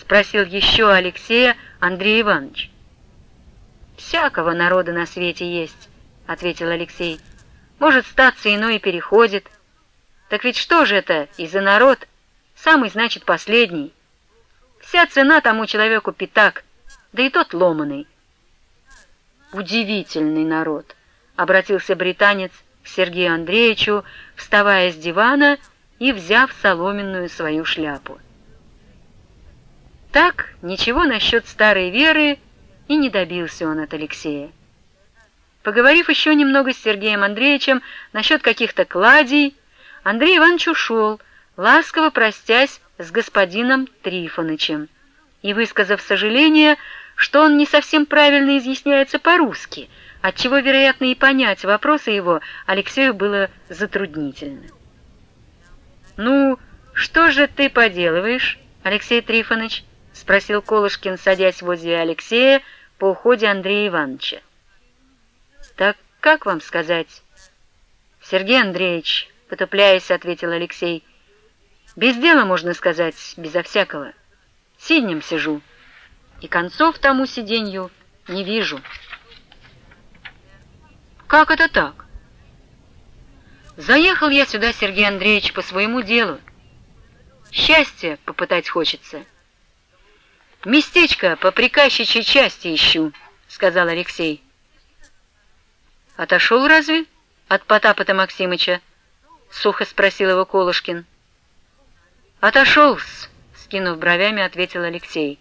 спросил еще Алексея Андрей Иванович. «Всякого народа на свете есть», — ответил Алексей. «Может, статься иной и переходит. Так ведь что же это и за народ? Самый, значит, последний. Вся цена тому человеку пятак, да и тот ломаный». «Удивительный народ», — обратился британец к Сергею Андреевичу, вставая с дивана и взяв соломенную свою шляпу. Так, ничего насчет старой веры и не добился он от Алексея. Поговорив еще немного с Сергеем Андреевичем насчет каких-то кладей, Андрей Иванович ушел, ласково простясь с господином Трифонычем и высказав сожаление, что он не совсем правильно изъясняется по-русски, отчего, вероятно, и понять вопросы его Алексею было затруднительно. «Ну, что же ты поделываешь, Алексей Трифонович?» — спросил Колышкин, садясь возле Алексея по уходе Андрея Ивановича. «Так как вам сказать?» «Сергей Андреевич», — потупляясь, ответил Алексей, — «без дела, можно сказать, безо всякого. Сиднем сижу, и концов тому сиденью не вижу». «Как это так?» «Заехал я сюда, Сергей Андреевич, по своему делу. Счастье попытать хочется». «Местечко по приказчичьей части ищу», — сказал Алексей. «Отошел разве от Потапа-то Максимыча?» — сухо спросил его Колышкин. «Отошел-с», — скинув бровями, ответил Алексей.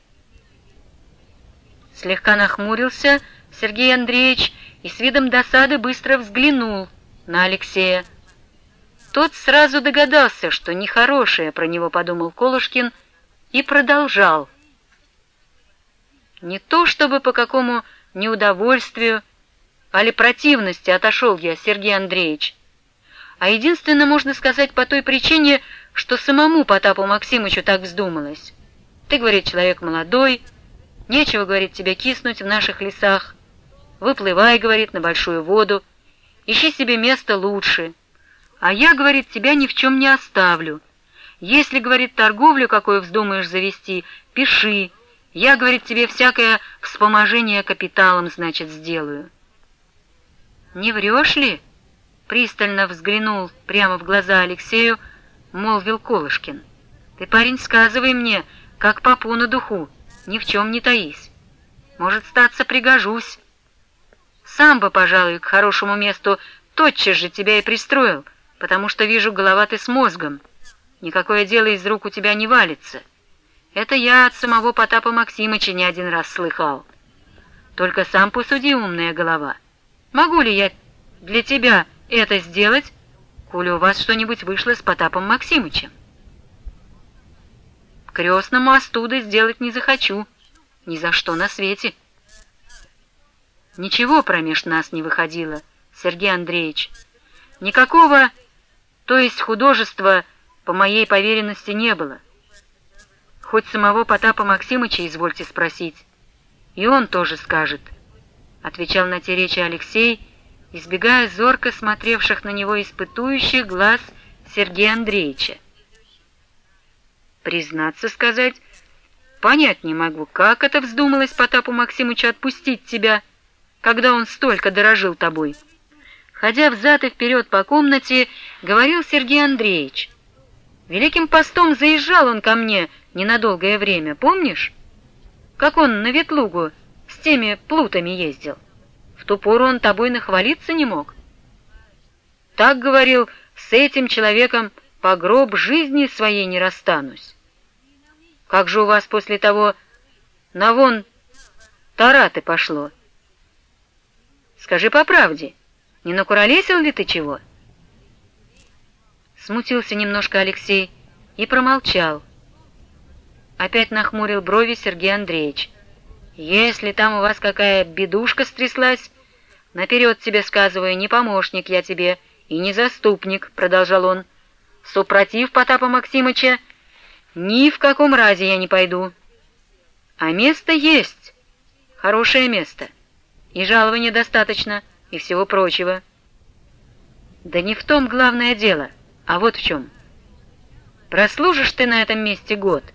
Слегка нахмурился Сергей Андреевич и с видом досады быстро взглянул на Алексея. Тот сразу догадался, что нехорошее про него подумал Колышкин, и продолжал — не то чтобы по какому неудовольствию, али противности отошел я, Сергей Андреевич, а единственно, можно сказать, по той причине, что самому Потапу Максимычу так вздумалось. Ты, говорит, человек молодой, нечего, говорит, тебе киснуть в наших лесах. Выплывай, говорит, на большую воду, ищи себе место лучше. А я, говорит, тебя ни в чем не оставлю. Если, говорит, торговлю какую вздумаешь завести, пиши, я, говорит, тебе всякое вспоможение капиталом, значит, сделаю. Не врешь ли? Пристально взглянул прямо в глаза Алексею, молвил Колышкин. Ты, парень, сказывай мне, как попу на духу, ни в чем не таись. Может, статься пригожусь. Сам бы, пожалуй, к хорошему месту тотчас же тебя и пристроил, потому что вижу, голова ты с мозгом. Никакое дело из рук у тебя не валится. Это я от самого Потапа Максимыча не один раз слыхал. Только сам посуди, умная голова. Могу ли я для тебя это сделать, коли у вас что-нибудь вышло с Потапом Максимычем? Крестному остуды сделать не захочу, ни за что на свете. Ничего промеж нас не выходило, Сергей Андреевич. Никакого, то есть художества, по моей поверенности не было. Хоть самого Потапа Максимыча извольте спросить. И он тоже скажет, — отвечал на те речи Алексей, избегая зорко смотревших на него испытующих глаз Сергея Андреевича. Признаться сказать, понять не могу, как это вздумалось Потапу Максимычу отпустить тебя, когда он столько дорожил тобой. Ходя взад и вперед по комнате, говорил Сергей Андреевич. Великим постом заезжал он ко мне, — ненадолгое время, помнишь? Как он на Ветлугу с теми плутами ездил. В ту пору он тобой нахвалиться не мог. Так говорил, с этим человеком по гроб жизни своей не расстанусь. Как же у вас после того на вон тараты пошло? Скажи по правде, не накуролесил ли ты чего? Смутился немножко Алексей и промолчал, Опять нахмурил брови Сергей Андреевич. «Если там у вас какая бедушка стряслась, наперед тебе сказываю, не помощник я тебе и не заступник», — продолжал он. «Супротив Потапа Максимыча ни в каком разе я не пойду. А место есть, хорошее место, и жалования достаточно, и всего прочего». «Да не в том главное дело, а вот в чем. Прослужишь ты на этом месте год»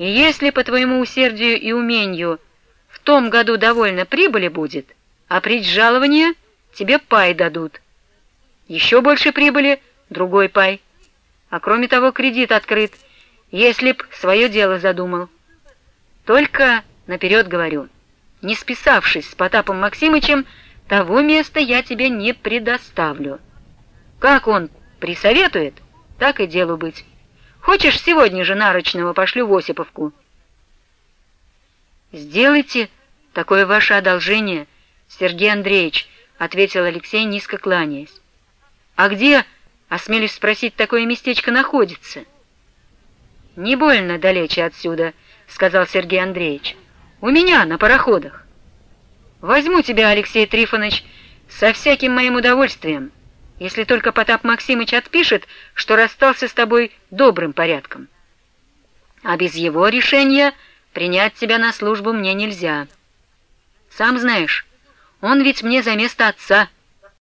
И если по твоему усердию и умению в том году довольно прибыли будет, а прить жалования тебе пай дадут. Еще больше прибыли — другой пай. А кроме того, кредит открыт, если б свое дело задумал. Только наперед говорю, не списавшись с Потапом Максимычем, того места я тебе не предоставлю. Как он присоветует, так и делу быть. Хочешь, сегодня же нарочного пошлю в Осиповку? «Сделайте такое ваше одолжение, Сергей Андреевич», — ответил Алексей, низко кланяясь. «А где, осмелюсь спросить, такое местечко находится?» «Не больно далече отсюда», — сказал Сергей Андреевич. «У меня на пароходах. Возьму тебя, Алексей Трифонович, со всяким моим удовольствием, если только Потап Максимыч отпишет, что расстался с тобой добрым порядком. А без его решения принять тебя на службу мне нельзя. Сам знаешь, он ведь мне за место отца —